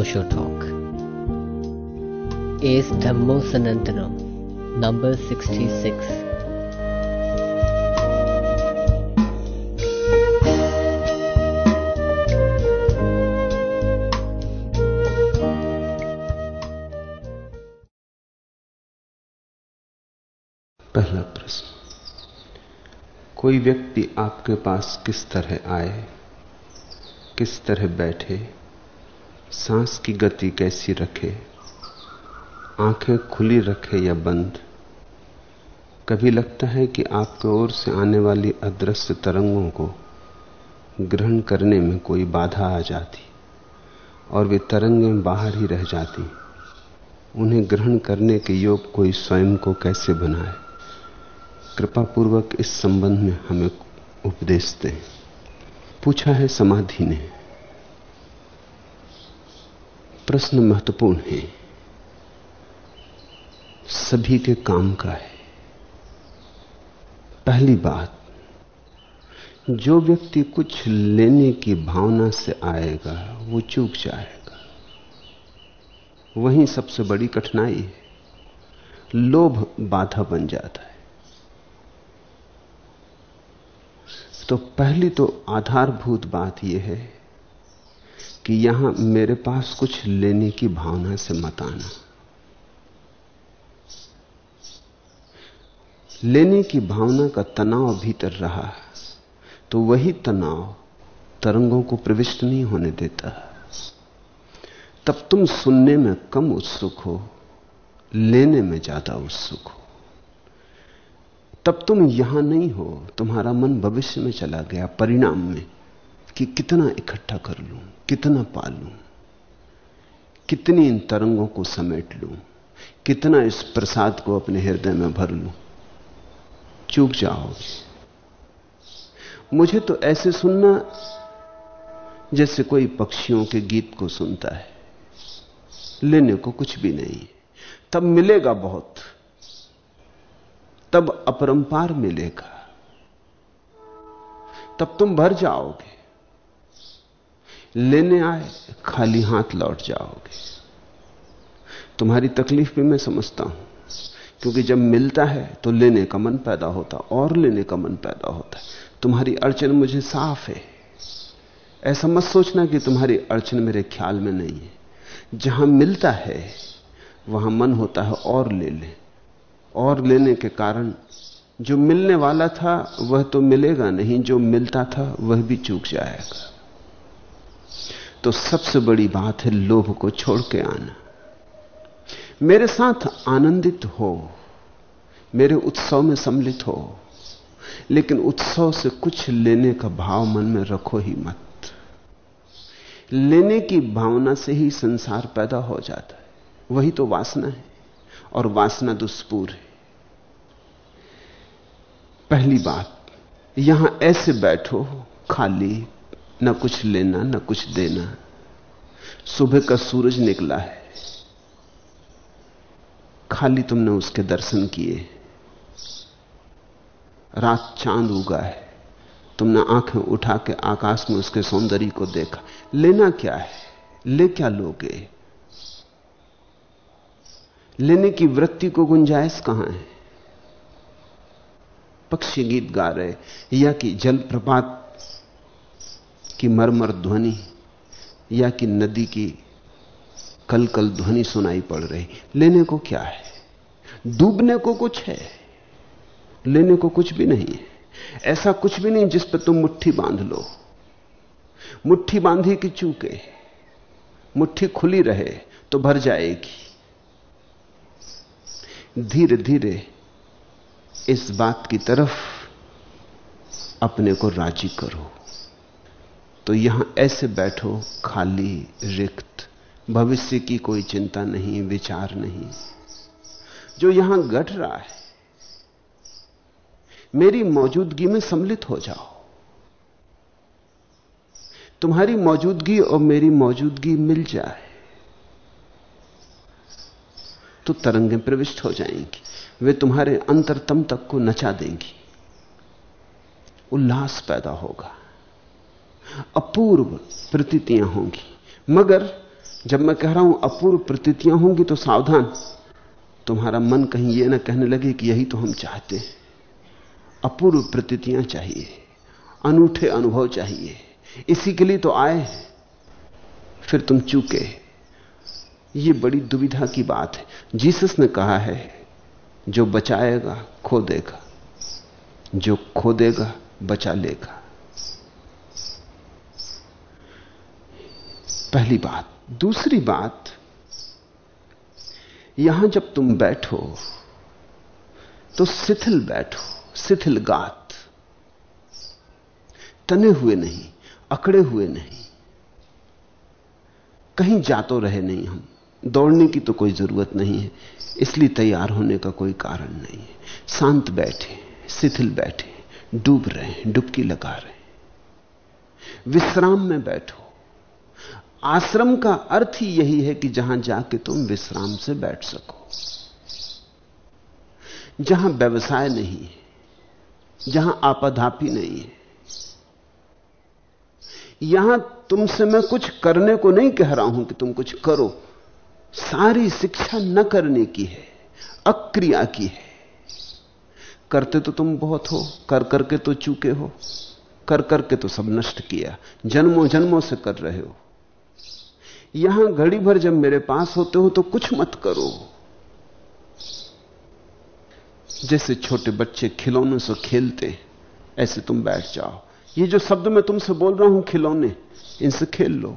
Osho Talk. Is Dhammo Sanantanam, number 66. पहला प्रश्न। कोई व्यक्ति आपके पास किस तरह आए? किस तरह बैठे? सांस की गति कैसी रखे? आँखें खुली रखे या बंद? कभी लगता है कि आपके ओर से आने वाली अदृश्य तरंगों को ग्रहण करने में कोई बाधा आ जाती और वे तरंगें बाहर ही रह जाती। उन्हें ग्रहण करने के योग कोई स्वयं को कैसे बनाए? कृपा पूर्वक इस संबंध में हमें उपदेश दें। पूछा है समाधि ने प्रश्न महत्वपूर्ण है। सभी के काम का है। पहली बात, जो व्यक्ति कुछ लेने की भावना से आएगा, वो चूक जाएगा। वहीं सबसे बड़ी कठिनाई है। लोभ बाधा बन जाता है। तो पहली तो आधारभूत बात यह है कि यहाँ मेरे पास कुछ लेने की भावना से मत आना। लेने की भावना का तनाव भीतर रहा तो वही तनाव तरंगों को प्रविष्ट नहीं होने देता। तब तुम सुनने में कम उत्सुक हो, लेने में ज़्यादा उत्सुक हो। तब तुम यहाँ नहीं हो, तुम्हारा मन भविष्य में चला गया, परिणाम में। कि कितना इकट्ठा कर लूँ, कितना पालूं कितनी इन तरंगों को समेट लूँ, कितना इस प्रसाद को अपने हृदय में भर लूँ। चूक जाओगे। मुझे तो ऐसे सुनना जैसे कोई पक्षियों के गीत को सुनता है। लेने को कुछ भी नहीं। तब मिलेगा बहुत। तब अपरंपार मिलेगा। तब तुम भर जाओगे। लेने आए, खाली हाथ लौट जाओगे। तुम्हारी तकलीफ़ भी मैं समझता हूँ, क्योंकि जब मिलता है तो लेने का मन पैदा होता और लेने का मन पैदा होता है। तुम्हारी अड़चन मुझे साफ़ है। ऐसा मत सोचना कि तुम्हारी अड़चन मेरे ख्याल में नहीं है। जहाँ मिलता है, वहाँ मन होता है और ले ले। और लेने के कारण जो मिलने वाला था, वह तो मिलेगा नहीं, जो मिलता था, वह भी चूक जाएगा। तो सबसे बड़ी बात है लोभ को छोड़ के आना। मेरे साथ आनंदित हो, मेरे उत्सव में सम्मिलित हो, लेकिन उत्सव से कुछ लेने का भाव मन में रखो ही मत। लेने की भावना से ही संसार पैदा हो जाता है। वही तो वासना है, और वासना दुष्पूर है। पहली बात, यहाँ ऐसे बैठो, खाली न कुछ लेना, न कुछ देना। सुबह का सूरज निकला है। खाली तुमने उसके दर्शन किए। रात चाँद उगा है। तुमने आँखें उठा के आकाश में उसके सौंदर्य को देखा। लेना क्या है? ले क्या लोगे? लेने की वृत्ति को गुंजाइश कहाँ है? पक्षी गीत गा रहे या कि जलप्रपात की मरमर ध्वनि या कि नदी की कल कल ध्वनि सुनाई पड़ रही। लेने को क्या है? डूबने को कुछ है, लेने को कुछ भी नहीं है। ऐसा कुछ भी नहीं जिस पर तुम मुट्ठी बाँध लो। मुट्ठी बांधी कि चूके? मुट्ठी खुली रहे तो भर जाएगी। धीरे धीरे इस बात की तरफ़ अपने को राज़ी करो। तो यहाँ ऐसे बैठो, खाली, रिक्त। भविष्य की कोई चिंता नहीं, विचार नहीं। जो यहाँ घट रहा है, मेरी मौजूदगी में सम्मिलित हो जाओ। तुम्हारी मौजूदगी और मेरी मौजूदगी मिल जाए तो तरंगें प्रविष्ट हो जाएँगी। वे तुम्हारे अंतरतम तक को नचा देंगी। उल्लास पैदा होगा। अपूर्व प्रतीतियाँ होंगी। मगर जब मैं कह रहा हूँ अपूर्व प्रतीतियाँ होंगी तो सावधान। तुम्हारा मन कहीं यह ना कहने लगे कि यही तो हम चाहते हैं। अपूर्व प्रतीतियाँ चाहिए। अनूठे अनुभव चाहिए। इसी के लिए तो आए फिर तुम चूके। ये बड़ी दुविधा की बात है। जीसस ने कहा है, जो बचाएगा, खो देगा। जो खो देगा, बचा लेगा। पहली बात। दूसरी बात, यहाँ जब तुम बैठो तो शिथिल बैठो, शिथिल गात। तने हुए नहीं, अकड़े हुए नहीं। कहीं जा तो रहे नहीं हम। दौड़ने की तो कोई ज़रूरत नहीं है, इसलिए तैयार होने का कोई कारण नहीं है। शांत बैठे, शिथिल बैठे, डूब रहे, डुबकी लगा रहे। विश्राम में बैठो आश्रम का अर्थ ही यही है कि जहाँ जाके तुम विश्राम से बैठ सको। जहाँ व्यवसाय नहीं है, जहाँ आपाधापी नहीं है, यहाँ तुमसे मैं कुछ करने को नहीं कह रहा हूँ कि तुम कुछ करो। सारी शिक्षा न करने की है, अक्रिया की है। करते तो तुम बहुत हो, कर करके तो चूके हो, कर करके तो सब नष्ट किया, जन्मों जन्मों से कर रहे हो। यहाँ घड़ी भर जब मेरे पास होते हो तो कुछ मत करो। जैसे छोटे बच्चे खिलौनों से खेलते, ऐसे तुम बैठ जाओ। ये जो शब्द मैं तुमसे बोल रहा हूँ, खिलौने, इनसे खेल लो।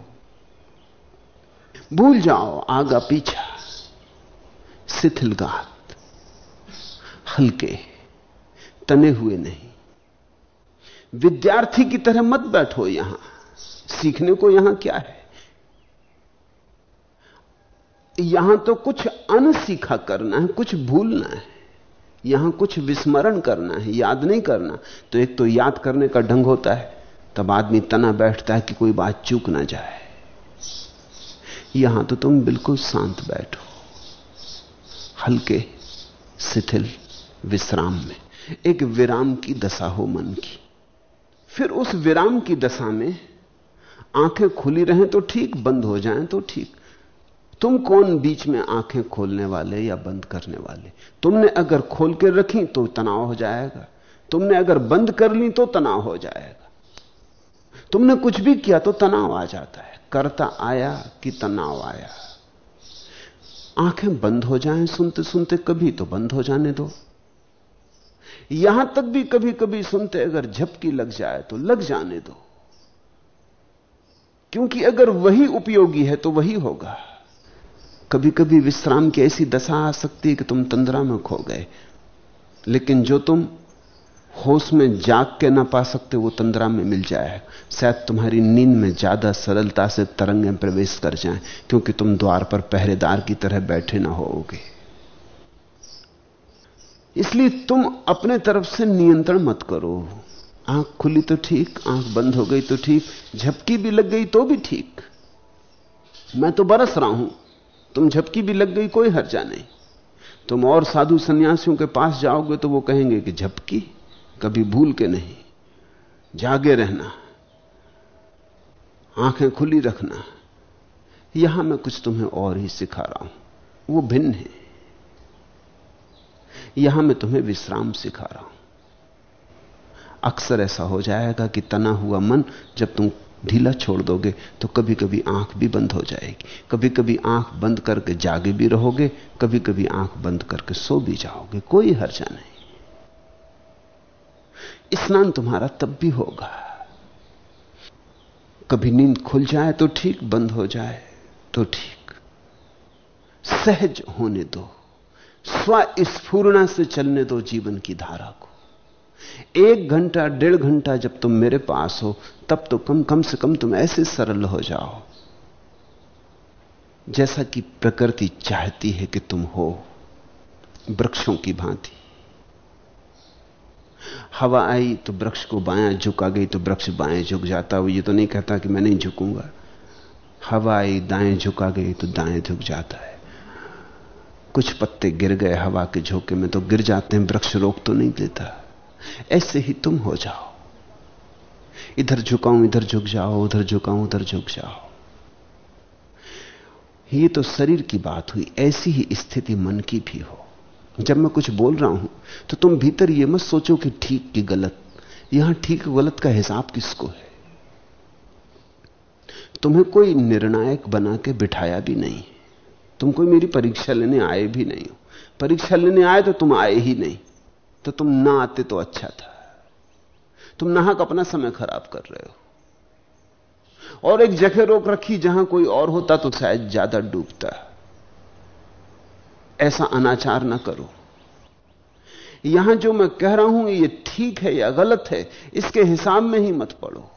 भूल जाओ आगा पीछा शिथिल गात हल्के, तने हुए नहीं। विद्यार्थी की तरह मत बैठो यहाँ, सीखने को यहाँ क्या है? यहाँ तो कुछ अनसीखा करना है, कुछ भूलना है। यहाँ कुछ विस्मरण करना है, याद नहीं करना। तो एक तो याद करने का ढंग होता है, तब आदमी तना बैठता है कि कोई बात चूक ना जाए। यहाँ तो तुम बिल्कुल शांत बैठो, हल्के, शिथिल, विश्राम में। एक विराम की दशा हो मन की। फिर उस विराम की दशा में आँखें खुली रहें तो ठीक, बंद हो जाएँ तो ठीक। तुम कौन बीच में आँखें खोलने वाले या बंद करने वाले? तुमने अगर खोल के रखी तो तनाव हो जाएगा। तुमने अगर बंद कर ली तो तनाव हो जाएगा। तुमने कुछ भी किया तो तनाव आ जाता है। करता आया कि तनाव आया। आँखें बंद हो जाएँ सुनते सुनते कभी तो बंद हो जाने दो। यहाँ तक भी कभी कभी सुनते अगर झपकी लग जाए तो लग जाने दो। क्योंकि अगर वही उपयोगी है तो वही होगा। कभी कभी विश्राम की ऐसी दशा आ सकती है कि तुम तंद्रा में खो गए। लेकिन जो तुम होश में जाग के ना पा सकते, वो तंद्रा में मिल जाए। शायद तुम्हारी नींद में ज़्यादा सरलता से तरंगें प्रवेश कर जाएँ, क्योंकि तुम द्वार पर पहरेदार की तरह बैठे ना होगे इसलिए तुम अपने तरफ़ से नियंत्रण मत करो। आँख खुली तो ठीक, आँख बंद हो गई तो ठीक, झपकी भी लग गई तो भी ठीक। मैं तो बरस रहा हूँ। तुम झपकी भी लग गई, कोई हर्जा नहीं। तुम और साधु सन्यासियों के पास जाओगे तो वो कहेंगे कि झपकी कभी भूल के नहीं। जागे रहना, आँखें खुली रखना, यहाँ मैं कुछ तुम्हें और ही सिखा रहा हूँ। वो भिन्न है। यहाँ मैं तुम्हें विश्राम सिखा रहा हूँ। अक्सर ऐसा हो जाएगा कि तना हुआ मन जब तुम ढीला छोड़ दोगे तो कभी कभी आँख भी बंद हो जाएगी। कभी कभी आँख बंद करके जागे भी रहोगे कभी कभी आँख बंद करके सो भी जाओगे। कोई हर्जा नहीं। स्नान तुम्हारा तब भी होगा। कभी नींद खुल जाए तो ठीक, बंद हो जाए तो ठीक। सहज होने दो। स्वस्फूर्णा से चलने दो जीवन की धारा को। एक घंटा, डेढ़ घंटा जब तुम मेरे पास हो, तब तो कम कम से कम तुम ऐसे सरल हो जाओ। जैसा कि प्रकृति चाहती है कि तुम हो, वृक्षों की भांति। हवा आई तो वृक्ष को बायां झुका गई तो वृक्ष बाएँ झुक जाता वो ये तो नहीं कहता कि मैं नहीं झुकूँगा। हवा आई, दाएँ झुका गई तो दाएँ झुक जाता है। कुछ पत्ते गिर गए हवा के झोंके में तो गिर जाते हैं, वृक्ष रोक तो नहीं देता। ऐसे ही तुम हो जाओ। इधर झुकाऊं, इधर झुक जाओ, उधर झुकाऊं, उधर झुक जाओ। ये तो शरीर की बात हुई, ऐसी ही स्थिति मन की भी हो। जब मैं कुछ बोल रहा हूँ तो तुम भीतर यह मत सोचो कि ठीक की गलत। यहाँ ठीक गलत का हिसाब किसको है? तुम्हें कोई निर्णायक बना के बिठाया भी नहीं। तुम कोई मेरी परीक्षा लेने आए भी नहीं हो। परीक्षा लेने आए तो तुम आए ही नहीं। तो तुम ना आते तो अच्छा था। तुम नाहक अपना समय खराब कर रहे हो। और एक जगह रोक रखी जहाँ कोई और होता तो शायद ज़्यादा डूबता। ऐसा अनाचार ना करो। यहाँ जो मैं कह रहा हूँ, ये ठीक है, या गलत है, इसके हिसाब में ही मत पड़ो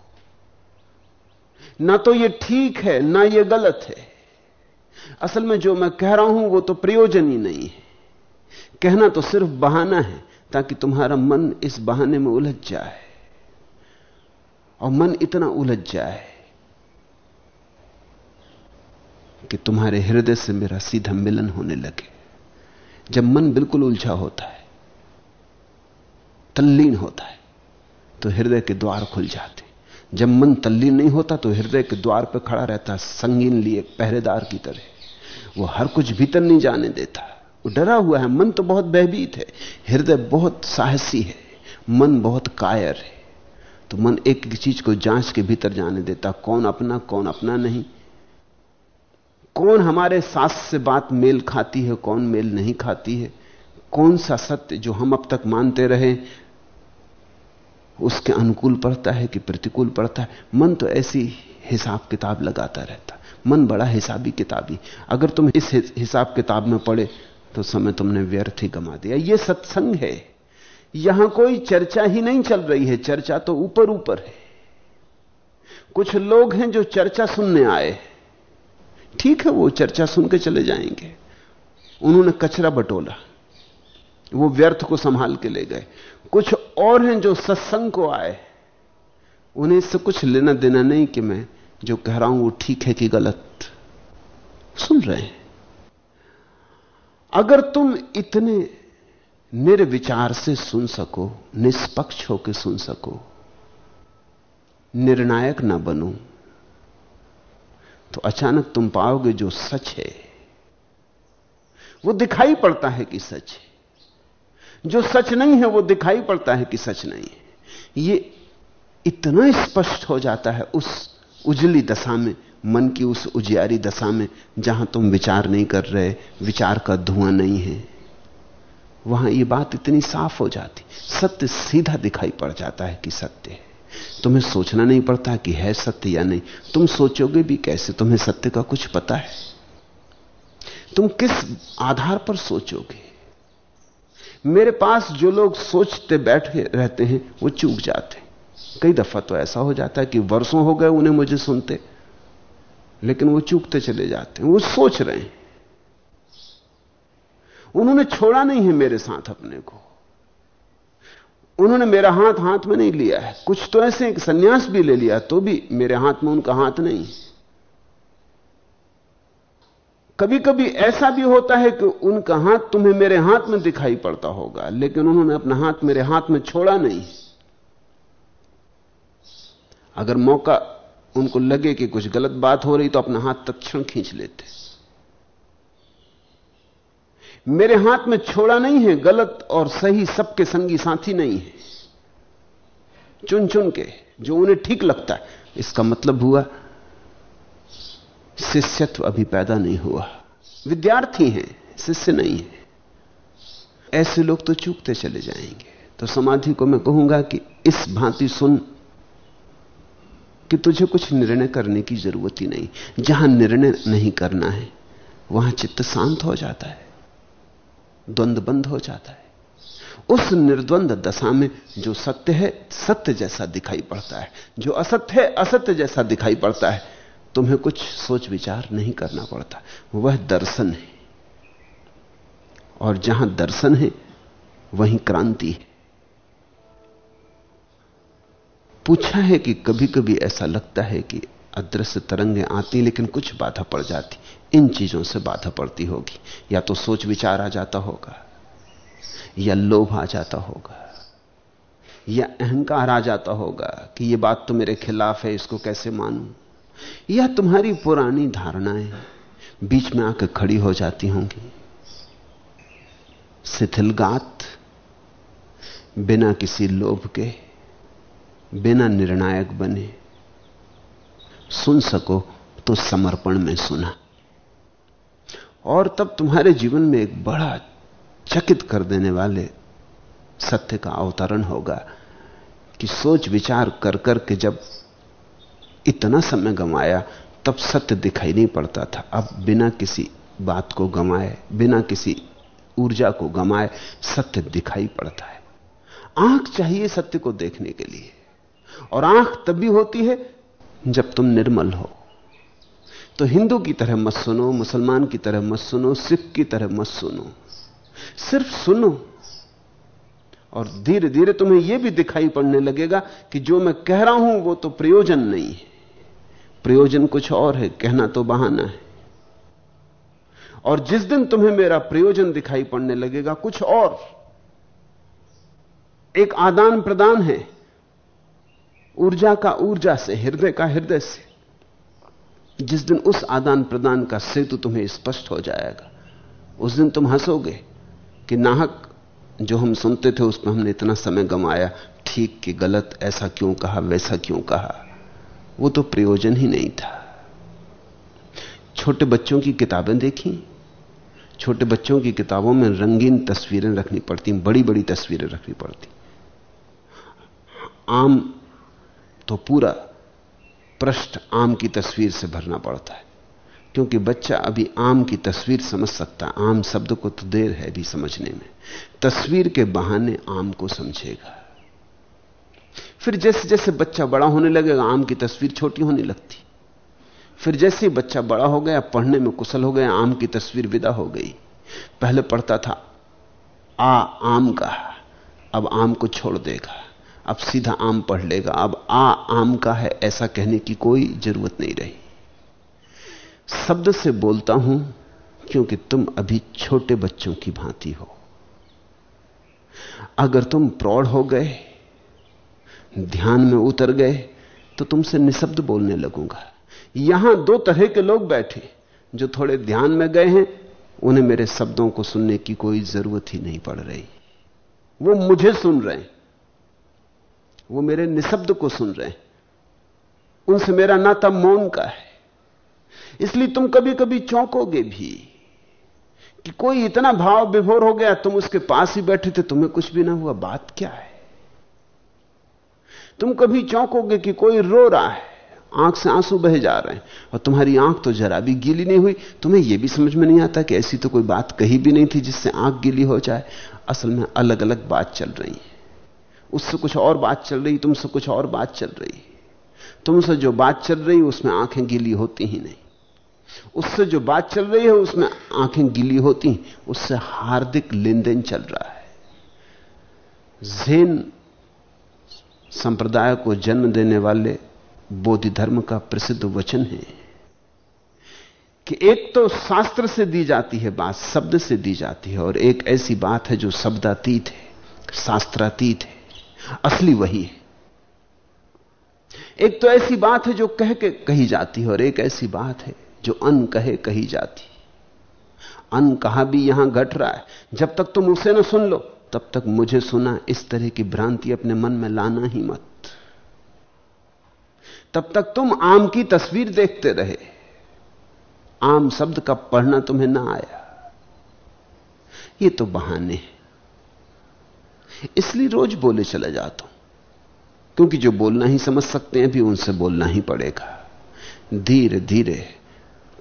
ना तो ये ठीक है, ना ये गलत है। असल में जो मैं कह रहा हूँ, वो तो प्रयोजन ही नहीं है। कहना तो सिर्फ़ बहाना है। ताकि तुम्हारा मन इस बहाने में उलझ जाए और मन इतना उलझ जाए कि तुम्हारे हृदय से मेरा सीधा मिलन होने लगे। जब मन बिल्कुल उलझा होता है, तल्लीन होता है तो हृदय के द्वार खुल जाते जब मन तल्लीन नहीं होता तो हृदय के द्वार पर खड़ा रहता संगीन लिए पहरेदार की तरह। वो हर कुछ भीतर नहीं जाने देता। डरा हुआ है, मन तो बहुत भयभीत है, हृदय बहुत साहसी है, मन बहुत कायर है तो मन एक एक चीज़ को जाँच के भीतर जाने देता, कौन अपना कौन अपना नहीं, कौन हमारे सास से बात मेल खाती है, कौन मेल नहीं खाती है, कौन सा सत्य जो हम अब तक मानते रहे, उसके अनुकूल पड़ता है कि प्रतिकूल पड़ता है, मन तो ऐसी हिसाब किताब लगाता रहता, मन बड़ा हिसाबी किताबी, अगर तुम इस हिसाब किताब में पड़े तो समय तुमने व्यर्थ ही गमा दिया। यह सत्संग है। यहाँ कोई चर्चा ही नहीं चल रही है। चर्चा तो ऊपर ऊपर है। कुछ लोग हैं जो चर्चा सुनने आए ठीक है, वो चर्चा सुन के चले जाएँगे। उन्होंने कचरा बटोला। वो व्यर्थ को संभाल के ले गए। कुछ और हैं जो सत्संग को आए उन्हें इससे कुछ लेना देना नहीं कि मैं जो कह रहा हूँ वो ठीक है कि गलत। सुन रहे हैं। अगर तुम इतने निर्विचार से सुन सको, निष्पक्ष होकर सुन सको, निर्णायक ना बनो तो अचानक तुम पाओगे जो सच है, वो दिखाई पड़ता है कि सच है। जो सच नहीं है, वो दिखाई पड़ता है कि सच नहीं है। ये इतना स्पष्ट हो जाता है उस उजली दशा में मन की उस उजियारी दशा में जहाँ तुम विचार नहीं कर रहे, विचार का धुआँ नहीं है, वहाँ ये बात इतनी साफ़ हो जाती, सत्य सीधा दिखाई पड़ जाता है कि सत्य है। तुम्हें सोचना नहीं पड़ता कि है सत्य या नहीं। तुम सोचोगे भी कैसे, तुम्हें सत्य का कुछ पता है। तुम किस आधार पर सोचोगे? मेरे पास जो लोग सोचते बैठे रहते हैं, वो चूक जाते कई दफ़ा तो ऐसा हो जाता है कि वर्षों हो गए उन्हें मुझे सुनते। लेकिन वो चूकते चले जाते हैं, वो सोच रहे हैं। उन्होंने छोड़ा नहीं है मेरे साथ अपने को। उन्होंने मेरा हाथ हाथ में नहीं लिया है। कुछ तो ऐसे सन्यास भी ले लिया तो भी मेरे हाथ में उनका हाथ नहीं कभी कभी ऐसा भी होता है कि उनका हाथ तुम्हें मेरे हाथ में दिखाई पड़ता होगा, लेकिन उन्होंने अपना हाथ मेरे हाथ में छोड़ा नहीं। अगर मौका उनको लगे कि कुछ गलत बात हो रही तो अपना हाथ तत्क्षण खींच लेते। मेरे हाथ में छोड़ा नहीं है, गलत और सही सबके संगी साथी नहीं है। चुन चुन के, जो उन्हें ठीक लगता है। इसका मतलब हुआ, शिष्यत्व अभी पैदा नहीं हुआ। विद्यार्थी हैं, शिष्य नहीं है। ऐसे लोग तो चूकते चले जाएँगे। तो समाधि को मैं कहूँगा कि इस भांति सुन। कि तुझे कुछ निर्णय करने की ज़रूरत ही नहीं। जहाँ निर्णय नहीं करना है, वहाँ चित्त शांत हो जाता है, द्वंद बंद हो जाता है। उस निर्द्वंद दशा में जो सत्य है, सत्य जैसा दिखाई पड़ता है। जो असत्य है, असत्य जैसा दिखाई पड़ता है। तुम्हें कुछ सोच विचार नहीं करना पड़ता। वह दर्शन है। और जहाँ दर्शन है, वहीं क्रांति है। पूछा है कि कभी कभी ऐसा लगता है कि अदृश्य तरंगें आती लेकिन कुछ बाधा पड़ जाती इन चीज़ों से बाधा पड़ती होगी। या तो सोच विचार आ जाता होगा, या लोभ आ जाता होगा, या अहंकार आ जाता होगा कि यह बात तो मेरे खिलाफ है, इसको कैसे मानूं? या तुम्हारी पुरानी धारणाएँ बीच में आकर खड़ी हो जाती होंगी? शिथिलगात बिना किसी लोभ के बिना निर्णायक बने। सुन सको तो समर्पण में सुना। और तब तुम्हारे जीवन में एक बड़ा चकित कर देने वाले सत्य का अवतरण होगा कि सोच विचार कर कर के जब इतना समय गंवाया, तब सत्य दिखाई नहीं पड़ता था। अब बिना किसी बात को गंवाए, बिना किसी ऊर्जा को गंवाए, सत्य दिखाई पड़ता है। आँख चाहिए सत्य को देखने के लिए। और आँख तभी होती है जब तुम निर्मल हो। तो हिंदू की तरह मत सुनो, मुसलमान की तरह मत सुनो, सिख की तरह मत सुनो। सिर्फ़ सुनो और धीरे धीरे तुम्हें यह भी दिखाई पड़ने लगेगा कि जो मैं कह रहा हूँ वो तो प्रयोजन नहीं है। प्रयोजन कुछ और है, कहना तो बहाना है। और जिस दिन तुम्हें मेरा प्रयोजन दिखाई पड़ने लगेगा, कुछ और। एक आदान प्रदान है। ऊर्जा का ऊर्जा से, हृदय का हृदय से, जिस दिन उस आदान प्रदान का सेतु तुम्हें स्पष्ट हो जाएगा, उस दिन तुम हंसोगे कि नाहक, जो हम सुनते थे उसमें हमने इतना समय गंवाया ठीक कि गलत, ऐसा क्यों कहा, वैसा क्यों कहा। वो तो प्रयोजन ही नहीं था। छोटे बच्चों की किताबें देखी, छोटे बच्चों की किताबों में रंगीन तस्वीरें रखनी पड़ती बड़ी बड़ी तस्वीरें रखनी पड़ती। आम तो पूरा पृष्ठ आम की तस्वीर से भरना पड़ता है। क्योंकि बच्चा अभी आम की तस्वीर समझ सकता है। आम शब्द को तो देर है भी समझने में। तस्वीर के बहाने आम को समझेगा। फिर जैसे जैसे बच्चा बड़ा होने लगेगा, आम की तस्वीर छोटी होने लगती। फिर जैसे ही बच्चा बड़ा हो गया, पढ़ने में कुशल हो गया, आम की तस्वीर विदा हो गई। पहले पढ़ता था, आ, आम का, अब आम को छोड़ देगा। अब सीधा आम पढ़ लेगा। अब आ आम का है, ऐसा कहने की कोई ज़रूरत नहीं रही। शब्द से बोलता हूँ, क्योंकि तुम अभी छोटे बच्चों की भांति हो। अगर तुम प्रौढ़ हो गए, ध्यान में उतर गए तो तुमसे निशब्द बोलने लगूँगा। यहाँ दो तरह के लोग बैठे, जो थोड़े ध्यान में गए हैं, उन्हें मेरे शब्दों को सुनने की कोई ज़रूरत ही नहीं पड़ रही। वो मुझे सुन रहे हैं। वो मेरे निशब्द को सुन रहे हैं। उनसे मेरा नाता मौन का है। इसलिए तुम कभी कभी चौंकोगे भी कि कोई इतना भाव विभोर हो गया, तुम उसके पास ही बैठे थे, तुम्हें कुछ भी ना हुआ, बात क्या है? तुम कभी चौंकोगे कि कोई रो रहा है, आँख से आँसू बह जा रहे हैं, और तुम्हारी आँख तो जरा भी गीली नहीं हुई। तुम्हें यह भी समझ में नहीं आता कि ऐसी तो कोई बात कही भी नहीं थी जिससे आँख गीली हो जाए। असल में अलग अलग बात चल रही है। उससे कुछ और बात चल रही, तुमसे कुछ और बात चल रही। तुमसे जो बात चल रही, उसमें आँखें गीली होती ही नहीं। उससे जो बात चल रही है, उसमें आँखें गीली होती उससे हार्दिक लेन देन चल रहा है। जैन संप्रदाय को जन्म देने वाले बोधि धर्म का प्रसिद्ध वचन है कि एक तो शास्त्र से दी जाती है बात, शब्द से दी जाती है, और एक ऐसी बात है जो शब्दातीत है, शास्त्रातीत है। असली वही है। एक तो ऐसी बात है जो कह के कही जाती है और एक ऐसी बात है जो अन कहे कही जाती अन कहा भी यहाँ घट रहा है। जब तक तुम उसे ना सुन लो, तब तक मुझे सुना, इस तरह की भ्रांति अपने मन में लाना ही मत। तब तक तुम आम की तस्वीर देखते रहे। आम शब्द का पढ़ना तुम्हें ना आया। ये तो बहाने हैं। इसलिए रोज बोले चले जाता हूँ। क्योंकि जो बोलना ही समझ सकते हैं, भी उनसे बोलना ही पड़ेगा। धीरे धीरे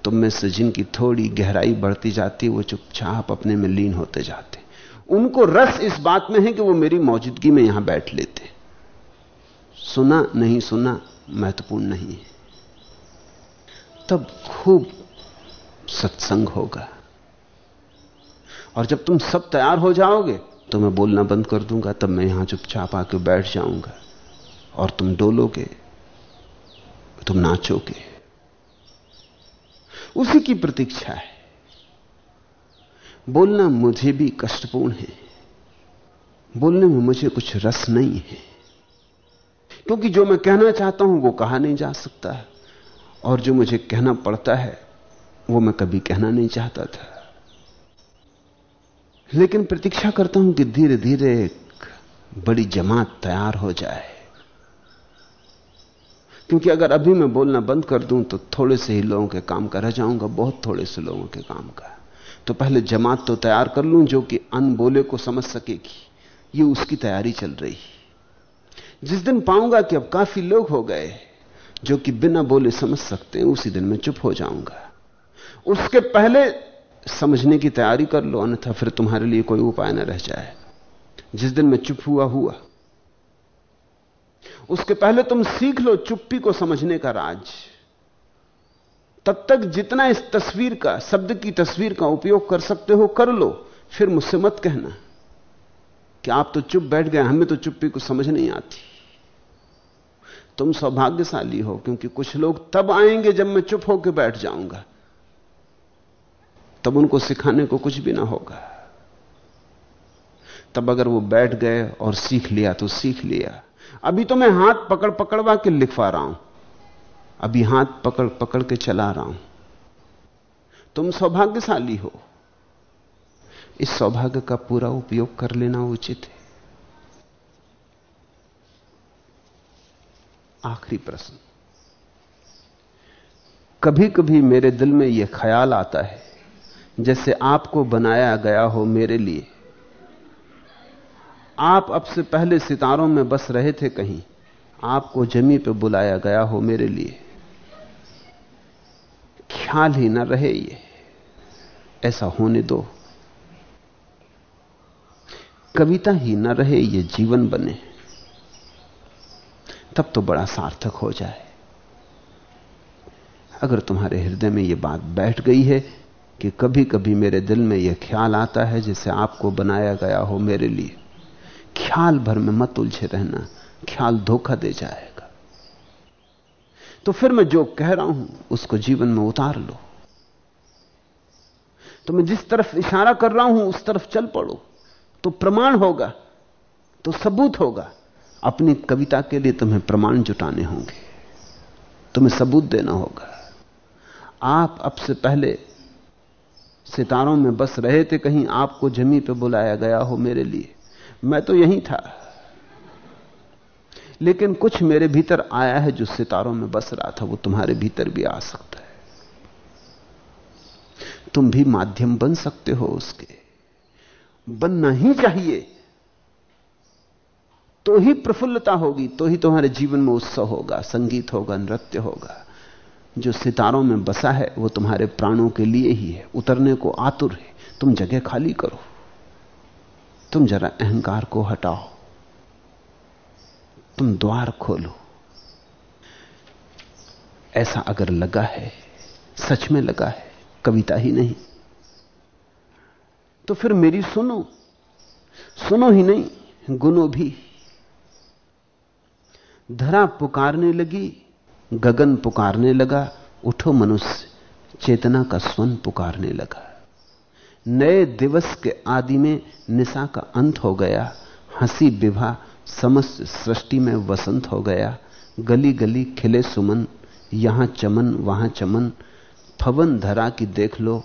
तुम में से जिनकी थोड़ी गहराई बढ़ती जाती वो चुपचाप अपने में लीन होते जाते उनको रस इस बात में है कि वो मेरी मौजूदगी में यहाँ बैठ लेते सुना नहीं सुना महत्वपूर्ण नहीं है। तब खूब सत्संग होगा। और जब तुम सब तैयार हो जाओगे तो मैं बोलना बंद कर दूँगा, तब मैं यहाँ चुपचाप आके बैठ जाऊँगा। और तुम डोलोगे, तुम नाचोगे। उसी की प्रतीक्षा है। बोलना मुझे भी कष्टपूर्ण है। बोलने में मुझे कुछ रस नहीं है। क्योंकि जो मैं कहना चाहता हूँ, वो कहा नहीं जा सकता। और जो मुझे कहना पड़ता है, वो मैं कभी कहना नहीं चाहता था। लेकिन प्रतीक्षा करता हूँ कि धीरे धीरे एक बड़ी जमात तैयार हो जाए। क्योंकि अगर अभी मैं बोलना बंद कर दूँ तो थोड़े से ही लोगों के काम का रह जाऊँगा, बहुत थोड़े से लोगों के काम का। तो पहले जमात तो तैयार कर लूँ, जो कि अन बोले को समझ सकेगी। ये उसकी तैयारी चल रही। जिस दिन पाऊँगा कि अब काफ़ी लोग हो गए, जो कि बिना बोले समझ सकते हैं, उसी दिन मैं चुप हो जाऊँगा। उसके पहले समझने की तैयारी कर लो, अन्यथा फिर तुम्हारे लिए कोई उपाय न रह जाए। जिस दिन मैं चुप हुआ हुआ। उसके पहले तुम सीख लो चुप्पी को समझने का राज। तब तक जितना इस तस्वीर का, शब्द की तस्वीर का उपयोग कर सकते हो, कर लो। फिर मुझसे मत कहना कि आप तो चुप बैठ गए, हमें तो चुप्पी को समझ नहीं आती। तुम सौभाग्यशाली हो, क्योंकि कुछ लोग तब आएँगे जब मैं चुप होकर बैठ जाऊँगा। तब उनको सिखाने को कुछ भी ना होगा। तब अगर वो बैठ गए और सीख लिया तो सीख लिया। अभी तो मैं हाथ पकड़ पकड़वा के लिखवा रहा हूँ। अभी हाथ पकड़ पकड़ के चला रहा हूँ। तुम सौभाग्यशाली हो। इस सौभाग्य का पूरा उपयोग कर लेना उचित है। आखिरी प्रश्न। कभी कभी मेरे दिल में यह ख्याल आता है जैसे आपको बनाया गया हो मेरे लिए। आप अब से पहले सितारों में बस रहे थे कहीं। आपको जमी पे बुलाया गया हो मेरे लिए। ख्याल ही ना रहे ये। ऐसा होने दो। कविता ही ना रहे ये जीवन बने। तब तो बड़ा सार्थक हो जाए। अगर तुम्हारे हृदय में यह बात बैठ गई है कि कभी कभी मेरे दिल में यह ख्याल आता है जिसे आपको बनाया गया हो मेरे लिए। ख्याल भर में मत उलझे रहना, ख्याल धोखा दे जाएगा। तो फिर मैं जो कह रहा हूँ, उसको जीवन में उतार लो। तो मैं जिस तरफ़ इशारा कर रहा हूँ, उस तरफ़ चल पड़ो। तो प्रमाण होगा तो सबूत होगा। अपनी कविता के लिए तुम्हें प्रमाण जुटाने होंगे। तुम्हें सबूत देना होगा। आप अब से पहले सितारों में बस रहे थे, कहीं आपको जमी पे बुलाया गया हो मेरे लिए। मैं तो यहीं था। लेकिन कुछ मेरे भीतर आया है जो सितारों में बस रहा था, वो तुम्हारे भीतर भी आ सकता है। तुम भी माध्यम बन सकते हो उसके। बनना ही चाहिए। तो ही प्रफुल्लता होगी तो ही तुम्हारे जीवन में उत्सव होगा, संगीत होगा, नृत्य होगा। जो सितारों में बसा है, वो तुम्हारे प्राणों के लिए ही है। उतरने को आतुर है। तुम जगह खाली करो। तुम जरा अहंकार को हटाओ। तुम द्वार खोलो। ऐसा अगर लगा है, सच में लगा है, कविता ही नहीं। तो फिर मेरी सुनो। सुनो ही नहीं, गुनो भी। धरा पुकारने लगी गगन पुकारने लगा, उठो मनुष्य, चेतना का स्वन पुकारने लगा। नए दिवस के आदि में निशा का अंत हो गया, हँसी विवाह समस्त सृष्टि में वसंत हो गया गली गली खिले सुमन, यहाँ चमन, वहाँ चमन, फवन धरा की देख लो,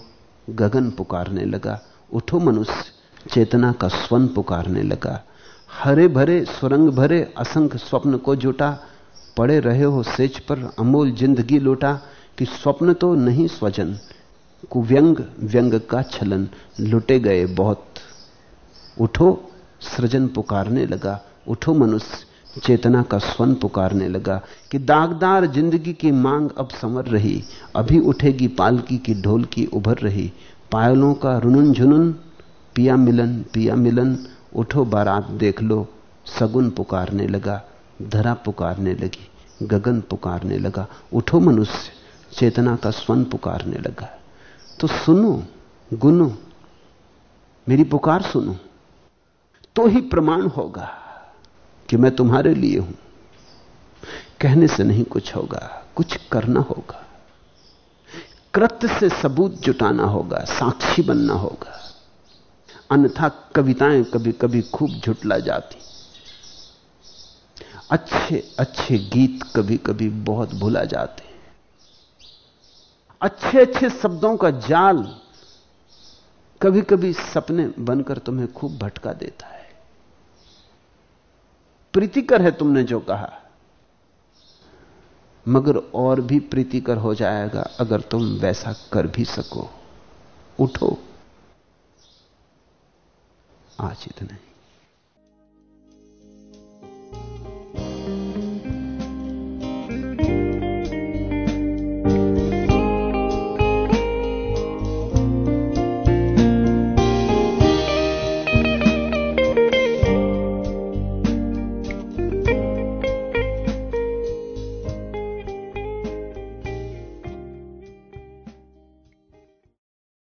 गगन पुकारने लगा, उठो मनुष्य, चेतना का स्वन पुकारने लगा, हरे भरे सुरंग भरे असंख्य स्वप्न को जुटा पड़े रहे हो सेज पर अमोल ज़िंदगी लौटा कि स्वप्न तो नहीं स्वजन, कुव्यंग व्यंग का छलन। लुटे गए बहुत। उठो, सृजन पुकारने लगा। उठो मनुष्य, चेतना का स्वन पुकारने लगा कि दागदार ज़िंदगी की मांग अब समर रही। अभी उठेगी पालकी की ढोल की उभर रही। पायलों का रुनुन झुनुन, पिया मिलन पिया मिलन। उठो बारात देख लो, सगुन पुकारने लगा। धरा पुकारने लगी, गगन पुकारने लगा, उठो मनुष्य, चेतना का स्वन पुकारने लगा। तो सुनो, गुनो, मेरी पुकार सुनो तो ही प्रमाण होगा कि मैं तुम्हारे लिए हूँ। कहने से नहीं कुछ होगा, कुछ करना होगा। कृत्य से सबूत जुटाना होगा, साक्षी बनना होगा। अन्यथा कविताएँ कभी कभी खूब झुटला जाती। अच्छे अच्छे गीत कभी कभी बहुत भुला जाते हैं। अच्छे अच्छे शब्दों का जाल कभी कभी सपने बनकर तुम्हें खूब भटका देता है। प्रीतिकर है तुमने जो कहा, मगर और भी प्रीतिकर हो जाएगा अगर तुम वैसा कर भी सको। उठो। आज इतने।